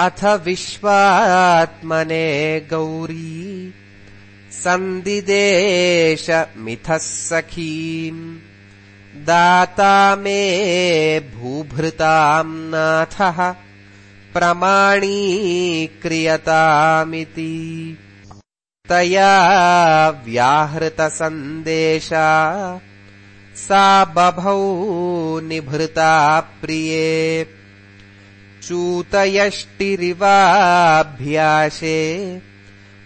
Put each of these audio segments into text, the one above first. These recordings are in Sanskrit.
अथ विश्वात्मने गौरी। सन्दिदेशमिथः सखीम्। दाता मे भूभृताम् नाथः। प्रमाणीक्रियतामिति। तया व्याहृतसन्देशा। सा बभौ निभृता प्रिये चूतयष्टिरिवाभ्यासे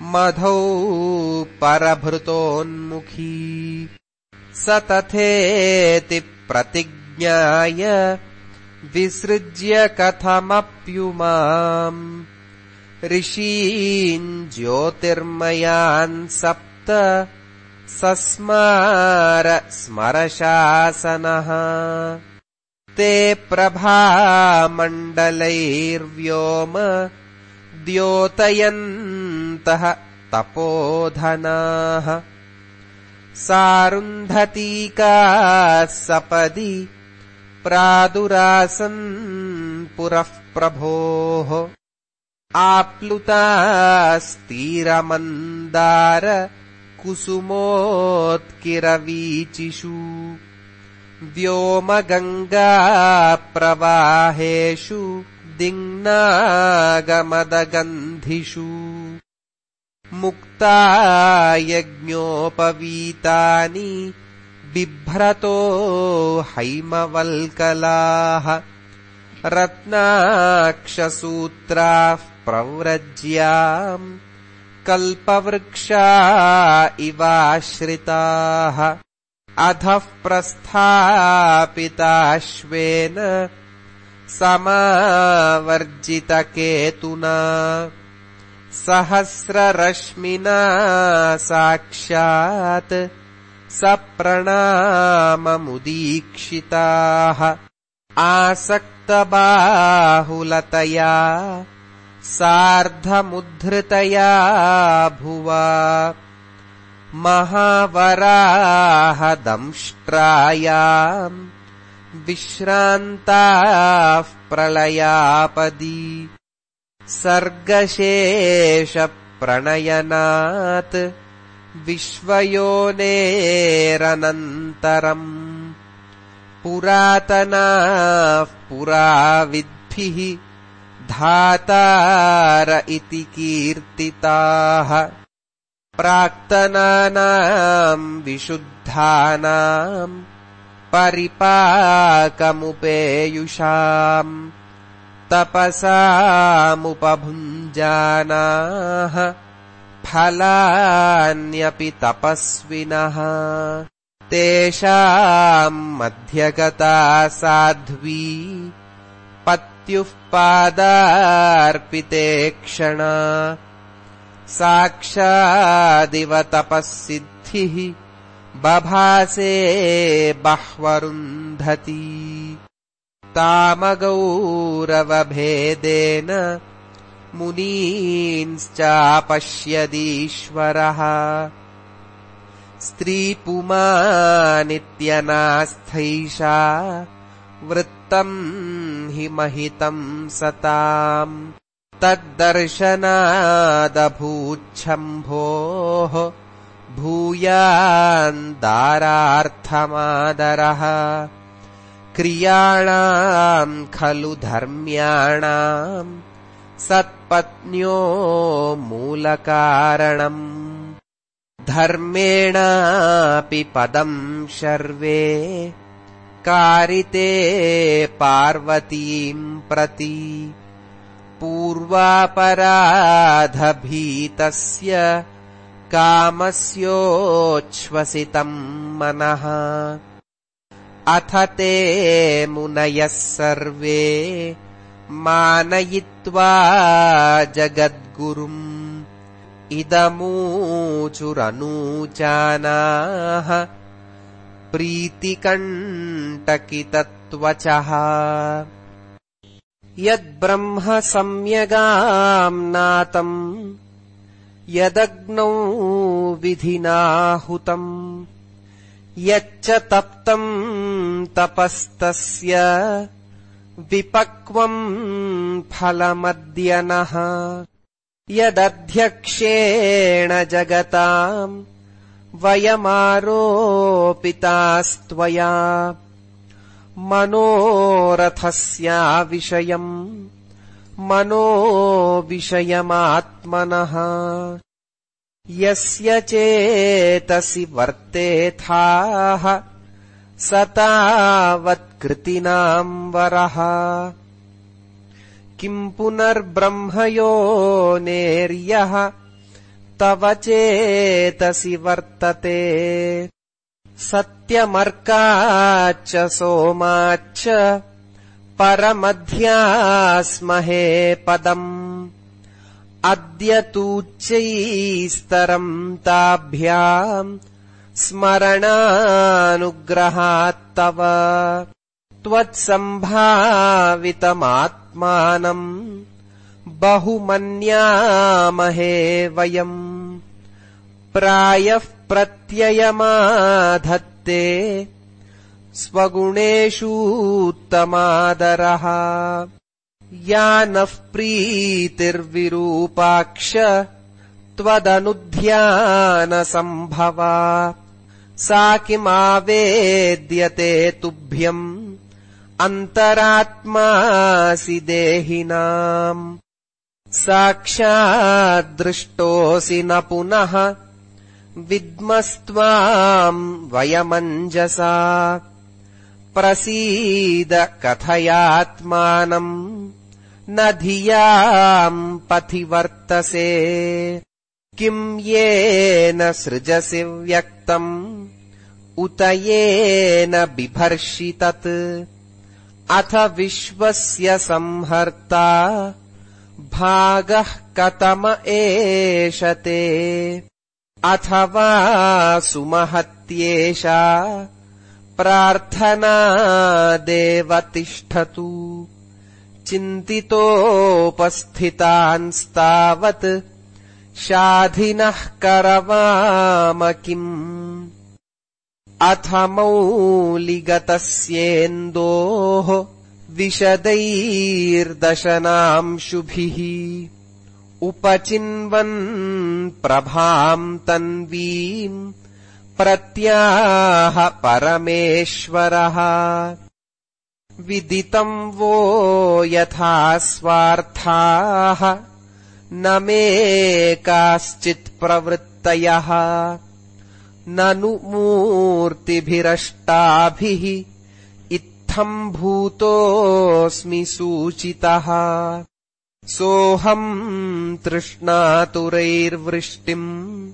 मधौ परभृतोन्मुखी। स तथेति प्रतिज्ञाय विसृज्य कथमप्युमाम्। ऋषीन् ज्योतिर्मयान् सप्त सस्मार स्मरशासनः ते प्रभामण्डलैर्व्योम द्योतयन्तः तपोधनाः। सारुन्धतीका सपदि प्रादुरासन् पुरः प्रभोः। आप्लुतास्तीरमन्दार कुसुमोत्किरवीचिषु व्योमगङ्गाप्रवाहेषु दिङ्नागमदगन्धिषु। मुक्ता यज्ञोपवीतानि बिभ्रतो हैमवल्कलाः। रत्नाक्षसूत्राः प्रव्रज्याम् कल्पवृक्षा इवाश्रिताः अधः प्रस्थापिताश्वेन समावर्जितकेतुना। सहस्ररश्मिना साक्षात् सप्रणाममुदीक्षिताः। आसक्तबाहुलतया सार्धमुद्धृतया भुवा महावराहदंष्ट्रायाम् विश्रान्ताः प्रलयापदी। सर्गशेषप्रणयनात् विश्वयोनेरनन्तरम् पुरातनाः पुराविद्भिः धातार इति कीर्तिताः प्राक्तनानाम् विशुद्धानाम् परिपाकमुपेयुषाम् तपसामुपभुञ्जानाः फलान्यपि तपस्विनः तेषाम् मध्यगता साध्वी पत्युः पादार्पिते क्षणा साक्षादिव तपःसिद्धिः बभासे बह्वरुन्धती। तामगौरवभेदेन मुनींश्चापश्यदीश्वरः। स्त्रीपुमानित्यनास्थैषा वृत्तम् हि महितम् सताम् तद्दर्शनादभूच्छम्भोः भूयान्दारार्थमादरः क्रियाणाम् खलु धर्म्याणाम् सत्पत्न्यो मूलकारणम्। धर्मेणापि पदम् शर्वे कारिते पार्वतीम् प्रति पूर्वापराधभीतस्य कामस्योच्छ्वसितम् मनः। अथ ते मुनयः सर्वे मानयित्वा जगद्गुरुम्। इदमूचुरनूचानाः प्रीतिकण्टकितत्वचः यद्ब्रह्म सम्यगाम् नातम् यदग्नौ विधिनाहुतम् यच्च तप्तम् तपस्तस्य विपक्वम् फलमद्य नः यदध्यक्षेण जगताम् वयमारोपितास्त्वया मनोरथस्याविषयम् विषयमात्मनः यस्य चेतसि वर्तेथाः स तावत्कृतिनाम् वरः। किम् पुनर्ब्रह्मयोनेर्यः तव चेतसि वर्तते सत्यमर्काच्च सोमाच्च परमध्यास्महे पदम्। अद्य तूच्यैस्तरम् ताभ्याम् स्मरणानुग्रहात्तव त्वत्सम्भावितमात्मानम् बहुमन्यामहे वयम्। प्रायः प्रत्ययमाधत्ते स्वगुणेषूत्तमादरः या नः प्रीतिर्विरूपाक्ष त्वदनुध्यानसम्भवा। सा किमावेद्यते तुभ्यम् अन्तरात्मासि देहिनाम्। साक्षाद्दृष्टोऽसि न पुनः विद्मस्त्वाम् वयमञ्जसा। प्रसीद कथयात्मानम् न धियाम् पथि वर्तसे किम् येन सृजसि व्यक्तम्? उत येन बिभर्षि तत्। अथ विश्वस्य संहर्ता। भागः कतम एष ते अथवा सुमहत्येषा प्रार्थनादेव तिष्ठतु चिन्तितोपस्थितान्स्तावत् शाधिनः करवाम किम्? अथ मौलिगतस्येन्दोः विशदैर्दशनांशुभिः उपचिन्वन् प्रभाम् तन्वीम् प्रत्याह परमेश्वरः। विदितम् वो यथा स्वार्थाः न मे काश्चित्प्रवृत्तयः ननु मूर्तिभिरष्टाभिः इत्थम् भूतोऽस्मि सूचितः सोऽहम् तृष्णातुरैर्वृष्टिम्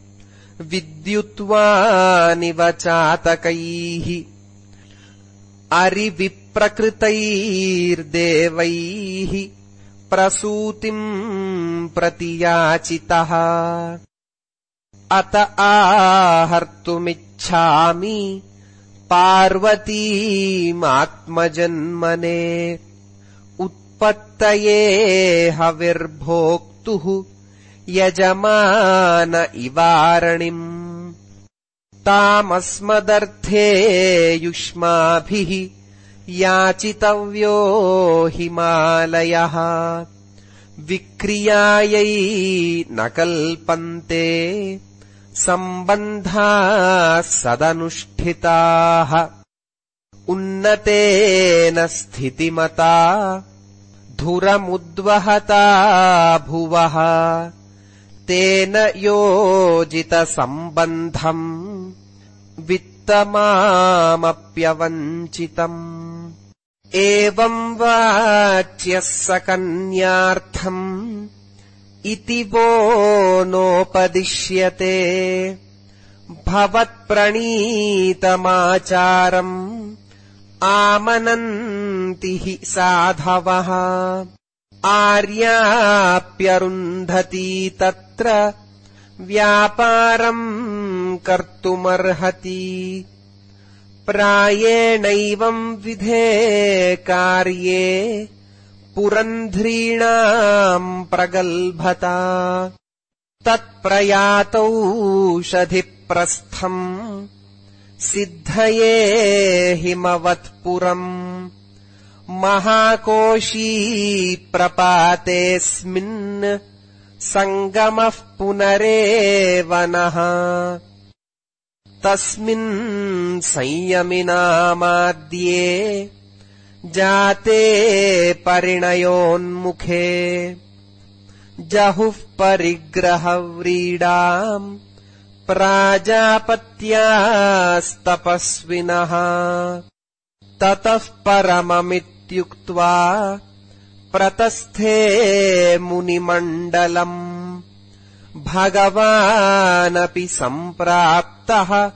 विद्युत्वानिव चातकैः अरिविप्रकृतैर्देवैः प्रसूतिम् प्रतियाचितः। अत आहर्तुमिच्छामि पार्वतीमात्मजन्मने उत्पत्तये हविर्भोक्तुः यजमान इवारणिम् तामस्मदर्थे युष्माभिः याचितव्यो हिमालयः। विक्रियायै न कल्पन्ते सम्बन्धाः सदनुष्ठिताः। उन्नतेन स्थितिमता धुरमुद्वहता भुवः। तेन योजितसम्बन्धम् वित्तमामप्यवञ्चितम्। एवम् वाच्यः सकन्यार्थम् इति वो नोपदिश्यते। भवत्प्रणीतमाचारम् आमनन्ति हि साधवः। आर्याप्यरुन्धती तत्र व्यापारम् कर्तुमर्हति। प्रायेणैवम् विधे कार्ये पुरन्ध्रीणाम् प्रगल्भता। तत्प्रयातौषधिप्रस्थम् सिद्धये हिमवत्पुरम् महाकोशी प्रपातेऽस्मिन् सङ्गमः पुनरेव नः तस्मिन् संयमिनामाद्ये जाते परिणयोन्मुखे। जहुः परिग्रहव्रीडाम् प्राजापत्यास्तपस्विनः ततः परममित्युक्त्वा प्रतस्थे मुनिमण्डलम् भगवानपि सम्प्राप्तः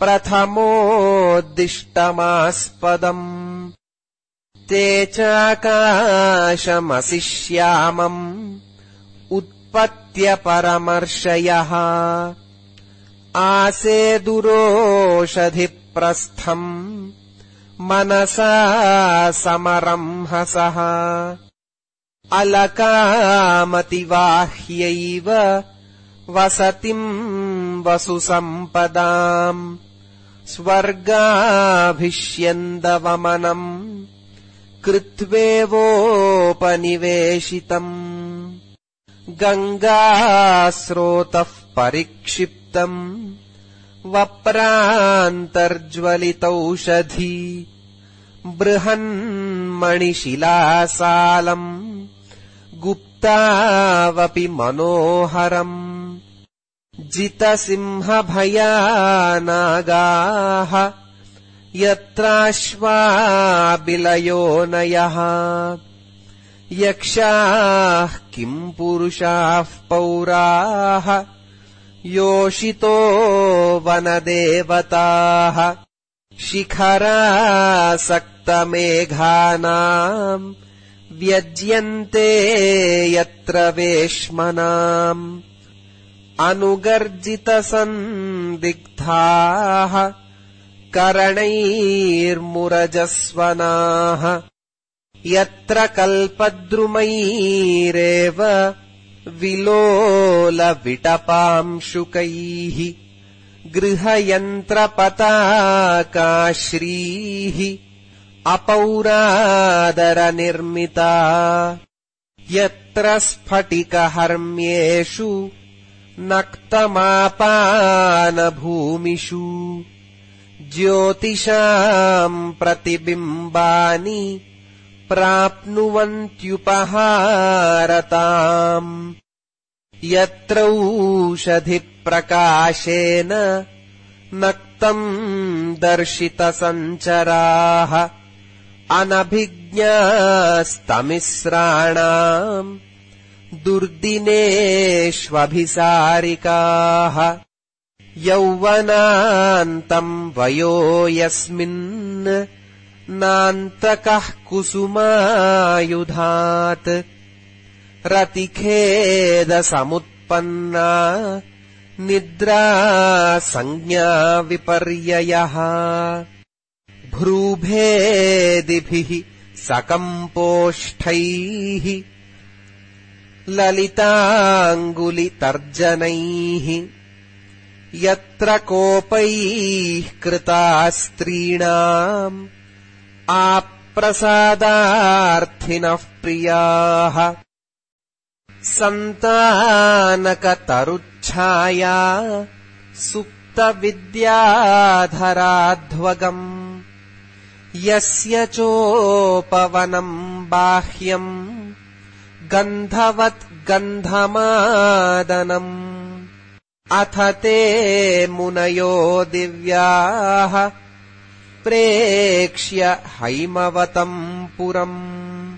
प्रथमोद्दिष्टमास्पदम्। ते चाकाशमसि श्यामम् उत्पत्त्यपरमर्शयः आसेदुरोषधिप्रस्थम् मनसा समरंहसः। अलकामतिवाह्यैव वसतिम् वसुसम्पदाम् स्वर्गाभिष्यन्दवमनम् कृत्वेवोपनिवेशितम्। गङ्गास्रोतः परिक्षिप्तम् वप्रान्तर्ज्वलितौषधी बृहन्मणिशिलासालम् गुप्तावपि मनोहरम् जितसिंहभयानागाः यत्राश्वाबिलयोनयः यक्षाः किम् पुरुषाः पौराः योषितो वनदेवताः शिखरासक्तमेघानाम् व्यज्यन्ते यत्र वेश्मनाम् अनुगर्जितसन्दिग्धाः करणैर्मुरजस्वनाः यत्र कल्पद्रुमैरेव विलोलविटपांशुकैः गृहयन्त्रपताकाश्रीः अपौरादरनिर्मिता। यत्र स्फटिकहर्म्येषु नक्तमापानभूमिषु ज्योतिषाम् प्रतिबिम्बानि प्राप्नुवन्त्युपहारताम्। यत्रौषधिप्रकाशेन नक्तम् दर्शितसञ्चराः अनभिज्ञास्तमिस्राणाम् दुर्दिनेष्वभिसारिकाः। यौवनान्तम् वयो यस्मिन् नान्तकः कुसुमायुधात् रतिखेदसमुत्पन्ना निद्रा संज्ञाविपर्ययः भ्रूभेदिभिः सकम्पोष्ठैः ललिताङ्गुलितर्जनैः यत्र कोपैः कृता स्त्रीणाम् आप्रसादार्थिनः प्रियाः। सन्तानकतरुच्छाया सुप्तविद्याधराध्वगम्। यस्य चोपवनम् बाह्यम् गन्धवत् गन्धमादनम्। अथ ते मुनयो दिव्याः प्रेक्ष्य हैमवतम् पुरम्।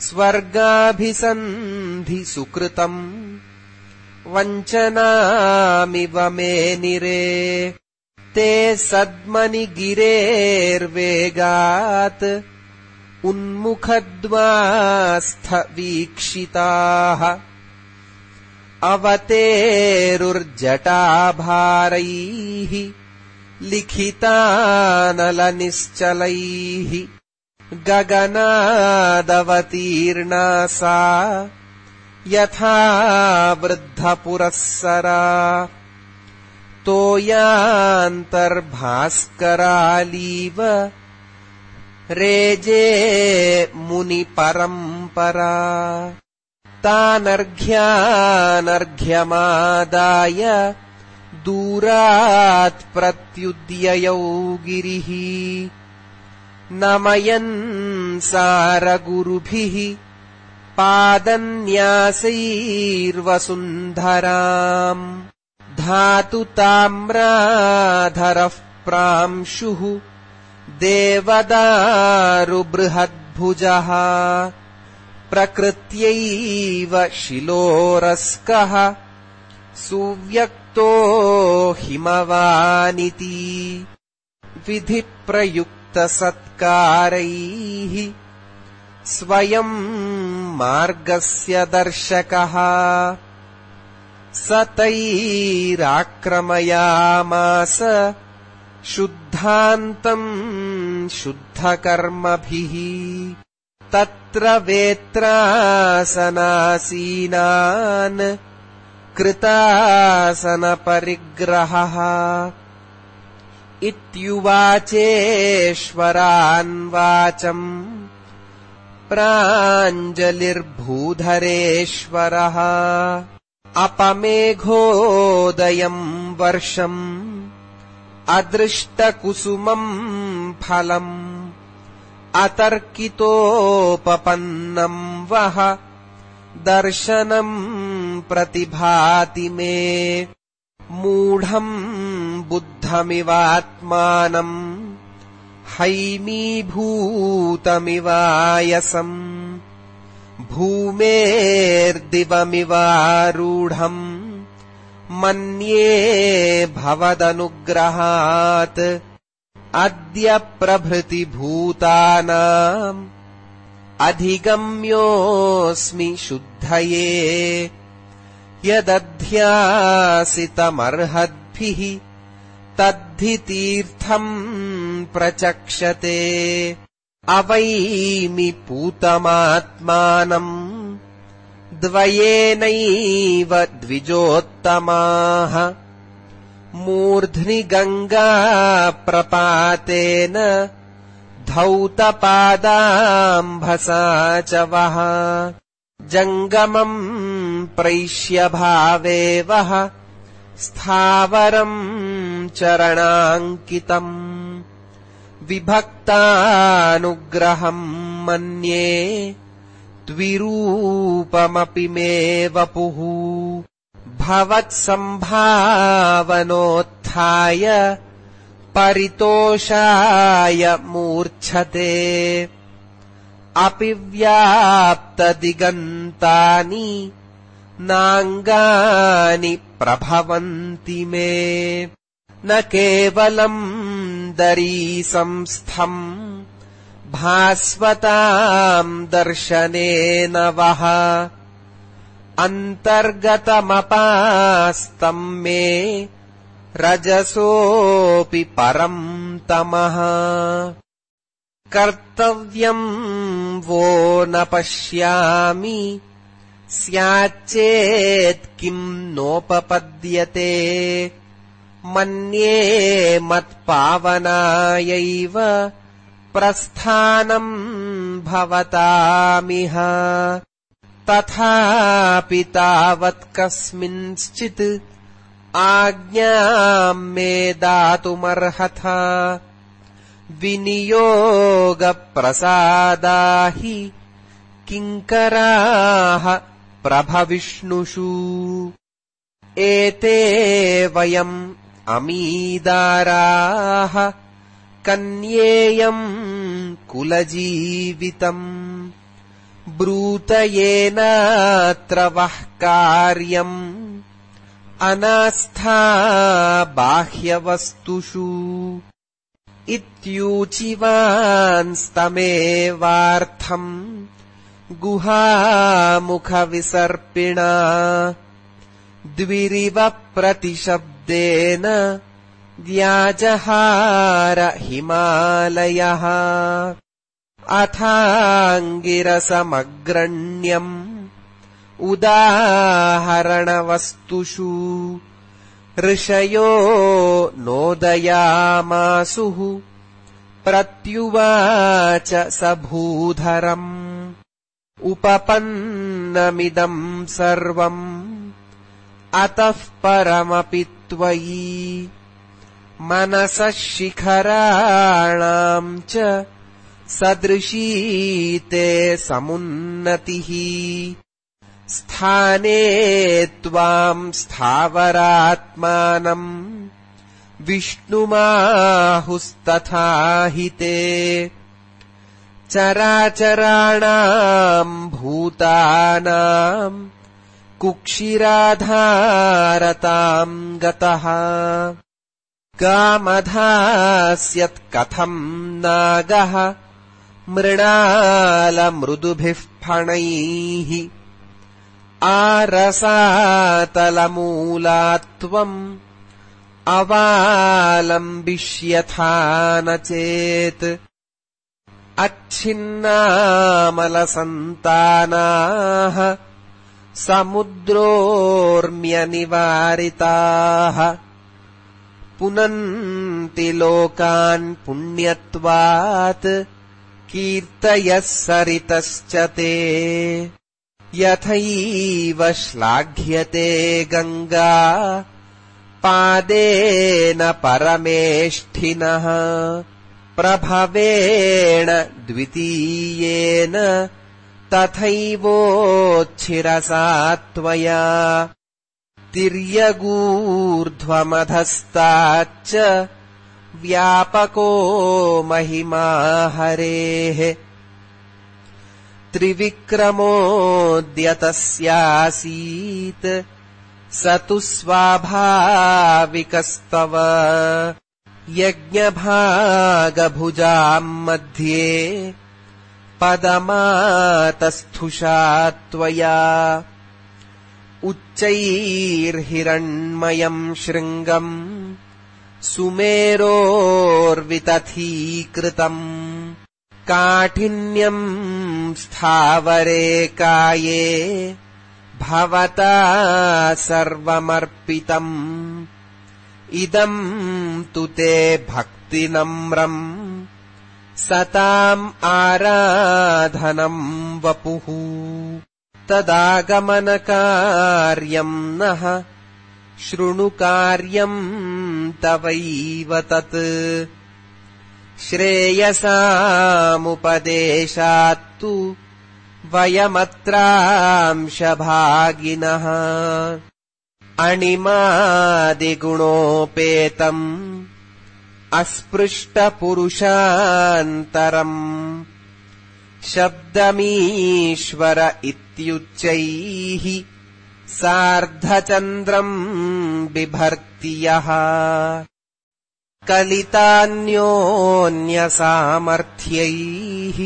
स्वर्गाभिसन्धिसुकृतम् वञ्चनामिव मेनिरे ते सद्मनि गिरेर्वेगात्। उन्मुखद्वास्थवीक्षिताः अवतेरुर्जटाभारैः लिखितानलनिश्चलैः गगनादवतीर्णा सा यथा वृद्धपुरःसरा तोयान्तर्भास्करालीव रेजे मुनिपरम्परा तानर्घ्यानर्घ्यमादाय दूरात् प्रत्युद्ययौ गिरिः नमयन् सारगुरुभिः। पादन्यासैर्वसुन्धराम्। धातु ताम्राधरः प्रांशुः। देवदारुबृहद्भुजः। प्रकृत्यैव शिलोरस्कः हिमवानिति। विधिप्रयुक्तसत्कारैः स्वयम् मार्गस्य दर्शकः। स तैराक्रमयामास शुद्धान्तम् शुद्धकर्मभिः। तत्र वेत्रासनासीनान् कृतासनपरिग्रहः। इत्युवाचेश्वरान्वाचम् प्राञ्जलिर्भूधरेश्वरः। अपमेघोदयम् वर्षम् अदृष्टकुसुमम् फलम् अतर्कितोपपन्नम् वः दर्शनम् प्रतिभाति मे। मूढम् बुद्धमिवात्मानम् हैमीभूतमिवायसम् भूमेर्दिवमिवारूढम् मन्ये भवदनुग्रहात् अद्य प्रभृतिभूतानाम् अधिगम्योऽस्मि शुद्धये। यदध्यासितमर्हद्भिः तद्धि तीर्थम् प्रचक्षते। अवैमि पूतमात्मानम् द्वयेनैव द्विजोत्तमाः। मूर्ध्नि गङ्गाप्रपातेन धौतपादाम्भसा च वः जङ्गमम् प्रैष्यभावे वः। स्थावरम् चरणाङ्कितम्। विभक्तानुग्रहम् मन्ये द्विरूपमपि मे वपुः। भवत्सम्भावनोत्थाय परितोषाय मूर्च्छते। अपि व्याप्तदिगन्तानि नाङ्गानि प्रभवन्ति मे। न केवलम् दरीसंस्थम् भास्वताम् दर्शनेन वः। अन्तर्गतमपास्तम् मे रजसोऽपि परम् तमः। कर्तव्यम् वो न पश्यामि। स्याच्चेत् किम् नोपपद्यते। मन्ये मत्पावनायैव प्रस्थानम् भवतामिह। तथापि तावत् कस्मिंश्चित् आज्ञाम् मे दातुमर्हथ। विनियोगप्रसादा हि किङ्कराः प्रभविष्णुषु। एते वयम् अमीदाराः कन्येयम् कुलजीवितम्। ब्रूतयेनात्र वः कार्यम् अनास्था बाह्यवस्तुषु इत्यूचिवान्स्तमेवार्थम् गुहामुखविसर्पिणा द्विरिव प्रतिशब्देन व्याजहार हिमालयः अथाङ्गिरसमग्रण्यम् उदाहरणवस्तुषु ऋषयो नोदयामासुः प्रत्युवाच स भूधरम् उपपन्नमिदम् सर्वम् अतः परमपि त्वयि मनसः शिखराणाम् च सदृशीते समुन्नतिः स्थाने त्वाम् स्थावरात्मानम् विष्णुमाहुस्तथा हि ते चराचराणाम् भूतानाम् कुक्षिराधारताम् गतः। कामधास्यत्कथम् नागः मृणालमृदुभिः फणैः आरसातलमूलात्वम् अवालम्बिष्यथा न चेत् अच्छिन्नामलसन्तानाः समुद्रोर्म्यनिवारिताः पुनन्ति लोकान् पुण्यत्वात् कीर्तयः सरितश्च ते यथैव श्लाघ्यते गङ्गा पादेन परमेष्ठिनः प्रभवेण द्वितीयेन तथैवोच्छिरसा त्वया तिर्यगूर्ध्वमधस्ताच्च व्यापको महिमा हरेः त्रिविक्रमोऽद्यतस्यासीत् स तु स्वाभाविकस्तव। यज्ञभागभुजाम् मध्ये पदमातस्थुषा त्वया। उच्चैर्हिरण्मयम् शृङ्गम् सुमेरोर्वितथीकृतम्। काठिन्यम् स्थावरे काये भवता सर्वमर्पितम्। इदम् तु ते भक्तिनम्रम्। सताम् आराधनम् वपुः। तदागमनकार्यम् नः। शृणुकार्यम् तवैव तत् श्रेयसामुपदेशात्तु वयमत्रांशभागिनः। अणिमादिगुणोपेतम् अस्पृष्टपुरुषान्तरम्। शब्दमीश्वर इत्युच्चैः सार्धचन्द्रम् बिभर्ति यः कलितान्योन्यसामर्थ्यैः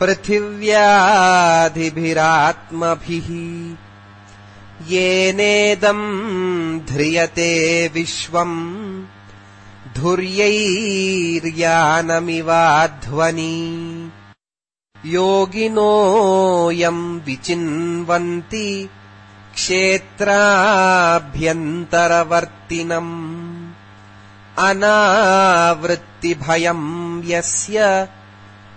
पृथिव्याधिभिरात्मभिः येनेदम् ध्रियते विश्वम् धुर्यैर्यानमिवाध्वनि योगिनोऽयम् विचिन्वन्ति क्षेत्राभ्यन्तरवर्तिनम् अनावृत्तिभयम् यस्य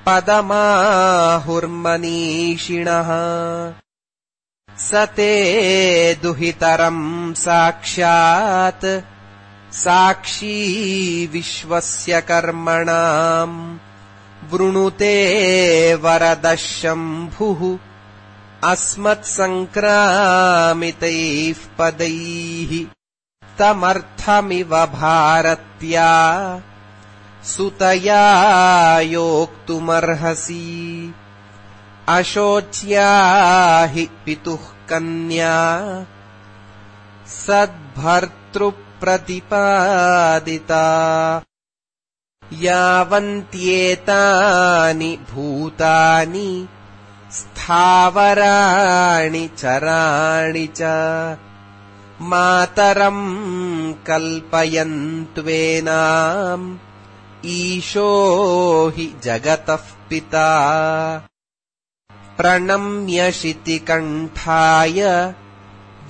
पदमाहुर्मनीषिणः। स ते दुहितरम् साक्षात् साक्षी विश्वस्य कर्मणाम् वृणुते वरदः शम्भुः अस्मत्सङ्क्रामितैः पदैः तमर्थमिव भारत्या सुतया योक्तुमर्हसि। अशोच्या हि पितुः कन्या सद्भर्तृप्रतिपादिता। यावन्त्येतानि भूतानि स्थावराणि चराणि च मातरम् कल्पयन्त्वेनाम् ईशो हि जगतः पिता। प्रणम्यशितिकण्ठाय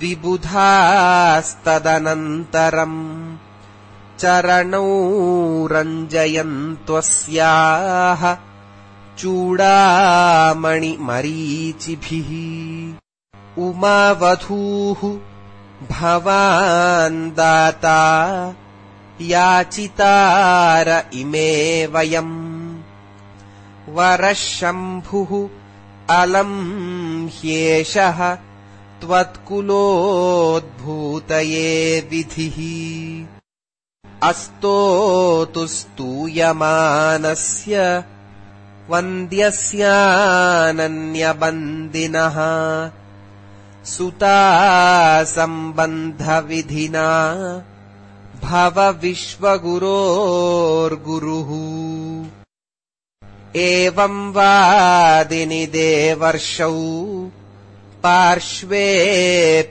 विबुधास्तदनन्तरम् चरणौ रञ्जयन्त्वस्याः चूडामणिमरीचिभिः उमावधूः भवान् दाता याचितार इमे वयम्। वरः शम्भुः अलम् ह्येषः त्वत्कुलोद्भूतये विधिः। अस्तोतु स्तूयमानस्य वन्द्यस्यानन्यबन्दिनः सुतासम्बन्धविधिना भव विश्वगुरोर्गुरुः। एवम् वादिनि देवर्षौ पार्श्वे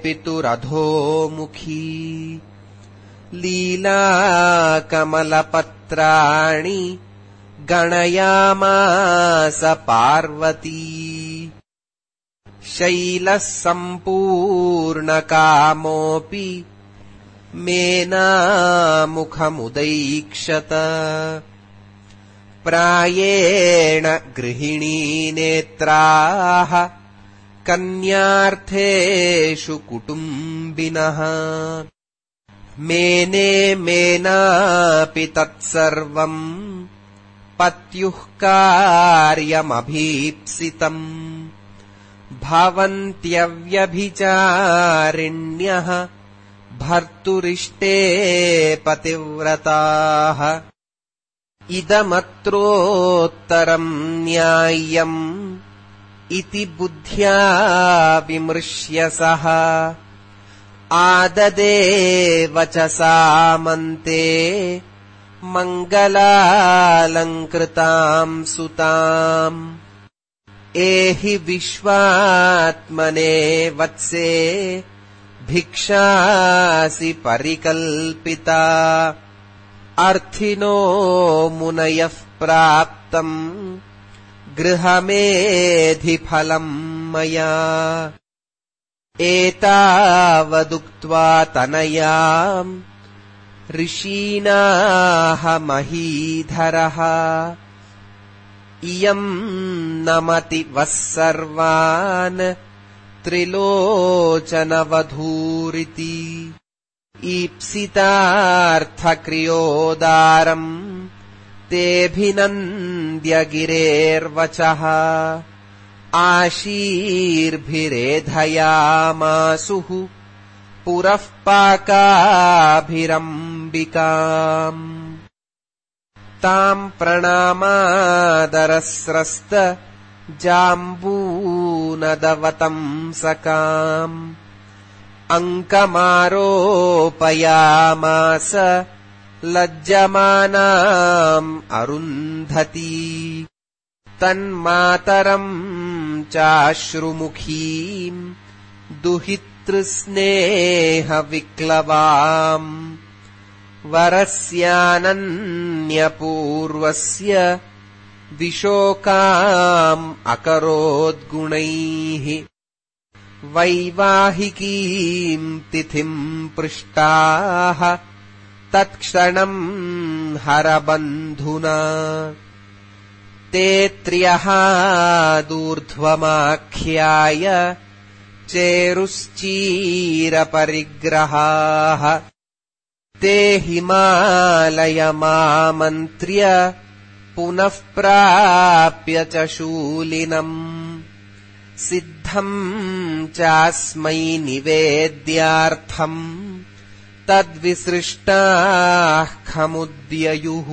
पितुरधोमुखी। लीलाकमलपत्राणि गणयामास पार्वती शैलः सम्पूर्णकामोऽपि मेनामुखमुदैक्षत प्रायेण गृहिणीनेत्राः कन्यार्थेषु कुटुम्बिनः। मेने मेनापि तत्सर्वम् पत्युः कार्यमभीप्सितम् भवन्त्यव्यभिचारिण्यः भर्तुरिष्टे पतिव्रताः। इदमत्रोत्तरम् न्याय्यम् इति बुद्ध्या विमृश्य सः। आददेव च सामन्ते मङ्गलालङ्कृताम् सुताम् एहि विश्वात्मने वत्से भिक्षासि परिकल्पिता। अर्थिनो मुनयः प्राप्तम् गृहमेधिफलम् मया। एतावदुक्त्वा तनयाम् ऋषीणाः महीधरः इयम् नमति वः सर्वान् त्रिलोचनवधूरिति। ईप्सितार्थक्रियोदारम् तेऽभिनन्द्यगिरेर्वचः आशीर्भिरेधयामासुः पुरः पाकाभिरम्बिकाम् ताम् प्रणामादरस्रस्त जाम्बूनदवतम् सकाम् अङ्कमारोपयामास लज्जमानाम् अरुन्धती। तन्मातरम् चाश्रुमुखीम् दुहितृस्नेहविक्लवाम् वरस्यानन्यपूर्वस्य विशोकाम् अकरोद्गुणैः वैवाहिकीम् तिथिम् पृष्टाः तत्क्षणम् हरबन्धुना। ते त्र्यः दूर्ध्वमाख्याय चेरुश्चीरपरिग्रहाः ते हिमालयमामन्त्र्य पुनः प्राप्य च शूलिनम्। सिद्धम् चास्मै निवेद्यार्थम्। तद्विसृष्टाः खमुद्ययुः।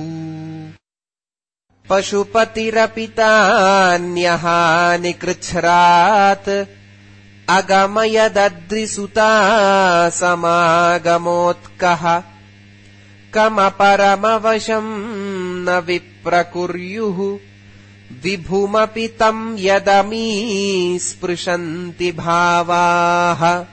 पशुपतिरपितान्यहानिकृच्छ्रात् अगमयदद्रिसुता समागमोत्कः कमपरमवशम् न विप्रकुर्युः। विभुमपि तम् यदमी स्पृशन्ति भावाः